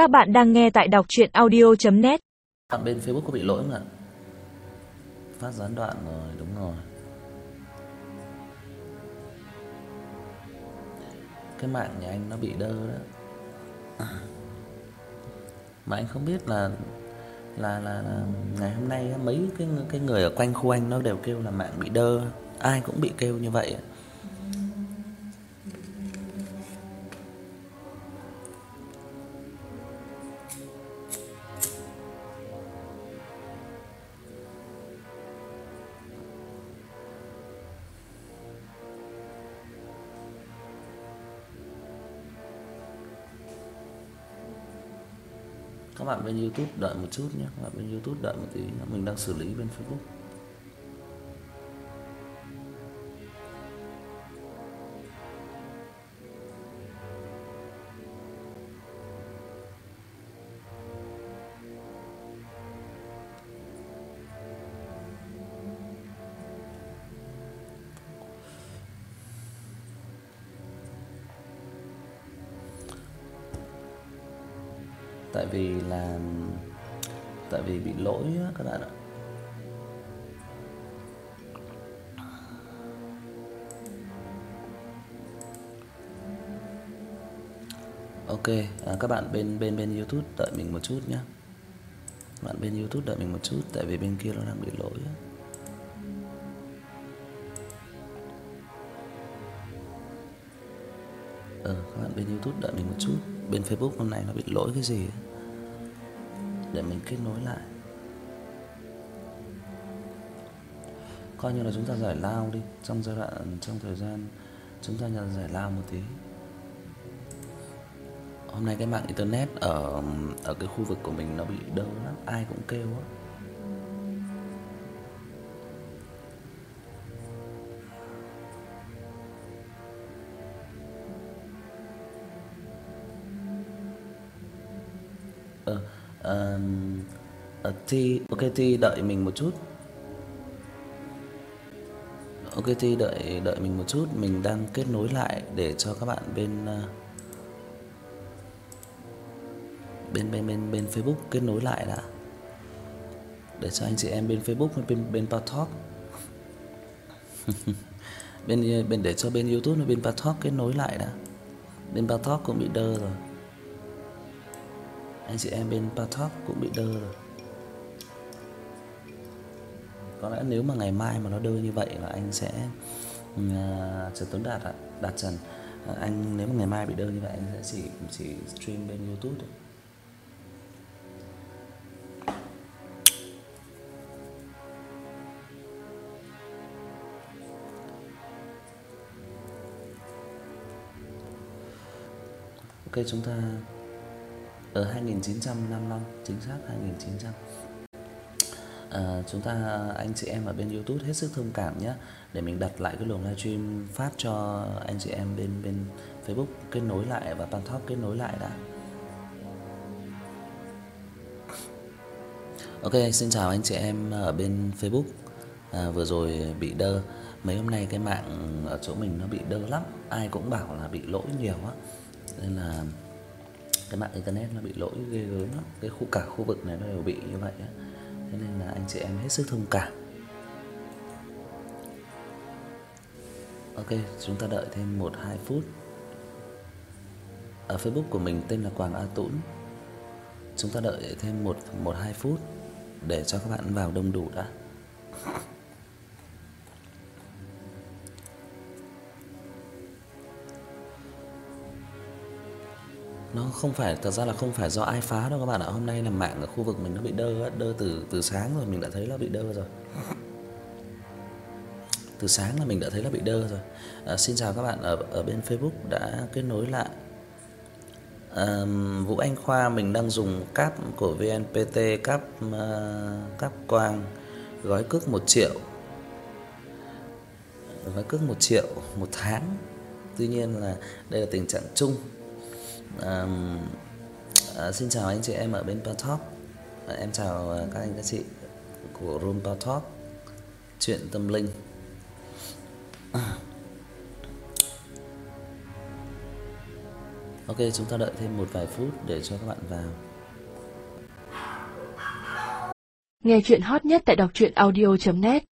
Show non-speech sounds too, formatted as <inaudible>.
Các bạn đang nghe tại đọc chuyện audio.net bên Facebook có bị lỗi không ạ? Phát gián đoạn rồi, đúng rồi. Cái mạng nhà anh nó bị đơ đó. Mà anh không biết là là là, là ngày hôm nay mấy cái cái người ở quanh khu anh nó đều kêu là mạng bị đơ, ai cũng bị kêu như vậy. Các bạn bên YouTube đợi một chút nhé, các bạn bên YouTube đợi một tí, mình đang xử lý bên Facebook. Tại vì là tại vì bị lỗi á các bạn ạ. Ok, à, các bạn bên bên bên YouTube đợi mình một chút nhé. Bạn bên YouTube đợi mình một chút tại vì bên kia nó đang bị lỗi á. Ờ, các bạn bên YouTube đợi mình một chút. Bên Facebook hôm nay nó bị lỗi cái gì ấy. Để mình kết nối lại. Coi như là chúng ta giải lao đi, trong giai đoạn trong thời gian chúng ta nhận giải lao một tí. Hôm nay cái mạng internet ở ở cái khu vực của mình nó bị đơ lắm, ai cũng kêu á. Ờ, ờm, ờ, Thi, ok Thi đợi mình một chút. Ok Thi đợi đợi mình một chút, mình đang kết nối lại để cho các bạn bên ờ, bên bên bên bên Facebook kết nối lại đã. Để cho anh chị em bên Facebook bên bên Patalk. <laughs> bên bên để cho bên YouTube và bên Patalk kết nối lại đã. Bên Patalk cũng bị đơ rồi. Anh chị em bên patop cũng bị đơ rồi. Có lẽ nếu mà ngày mai mà nó đơ như vậy là anh sẽ ừ, à, uh, Trần Tuấn Đạt ạ, Đạt Trần. uh, anh nếu mà ngày mai bị đơ như vậy anh sẽ chỉ chỉ stream bên YouTube thôi. Ok chúng ta Ờ, ở 2955 chính xác 2900 à, ờ, chúng ta anh chị em ở bên YouTube hết sức thông cảm nhé để mình đặt lại cái luồng livestream phát cho anh chị em bên bên Facebook kết nối lại và Pantalk kết nối lại đã. Ok, xin chào anh chị em ở bên Facebook. À, vừa rồi bị đơ, mấy hôm nay cái mạng ở chỗ mình nó bị đơ lắm, ai cũng bảo là bị lỗi nhiều á. Nên là cái mạng internet nó bị lỗi ghê gớm lắm, cái khu cả khu vực này nó đều bị như vậy á. Thế nên là anh chị em hết sức thông cảm. Ok, chúng ta đợi thêm 1 2 phút. Ở Facebook của mình tên là Quảng A Tũng. Chúng ta đợi thêm 1 1 2 phút để cho các bạn vào đông đủ đã. <laughs> Nó không phải thật ra là không phải do ai phá đâu các bạn ạ. Hôm nay là mạng ở khu vực mình nó bị đơ đơ từ từ sáng rồi mình đã thấy nó bị đơ rồi. Từ sáng là mình đã thấy nó bị đơ rồi. À, xin chào các bạn ở ở bên Facebook đã kết nối lại. À, Vũ Anh Khoa mình đang dùng cáp của VNPT cáp uh, cáp quang gói cước 1 triệu. Gói cước 1 triệu một tháng. Tuy nhiên là đây là tình trạng chung À, à, xin chào anh chị em ở bên Patop À, em chào à, các anh các chị của Room Patop Chuyện tâm linh. À. Ok, chúng ta đợi thêm một vài phút để cho các bạn vào. Nghe chuyện hot nhất tại đọc truyện audio net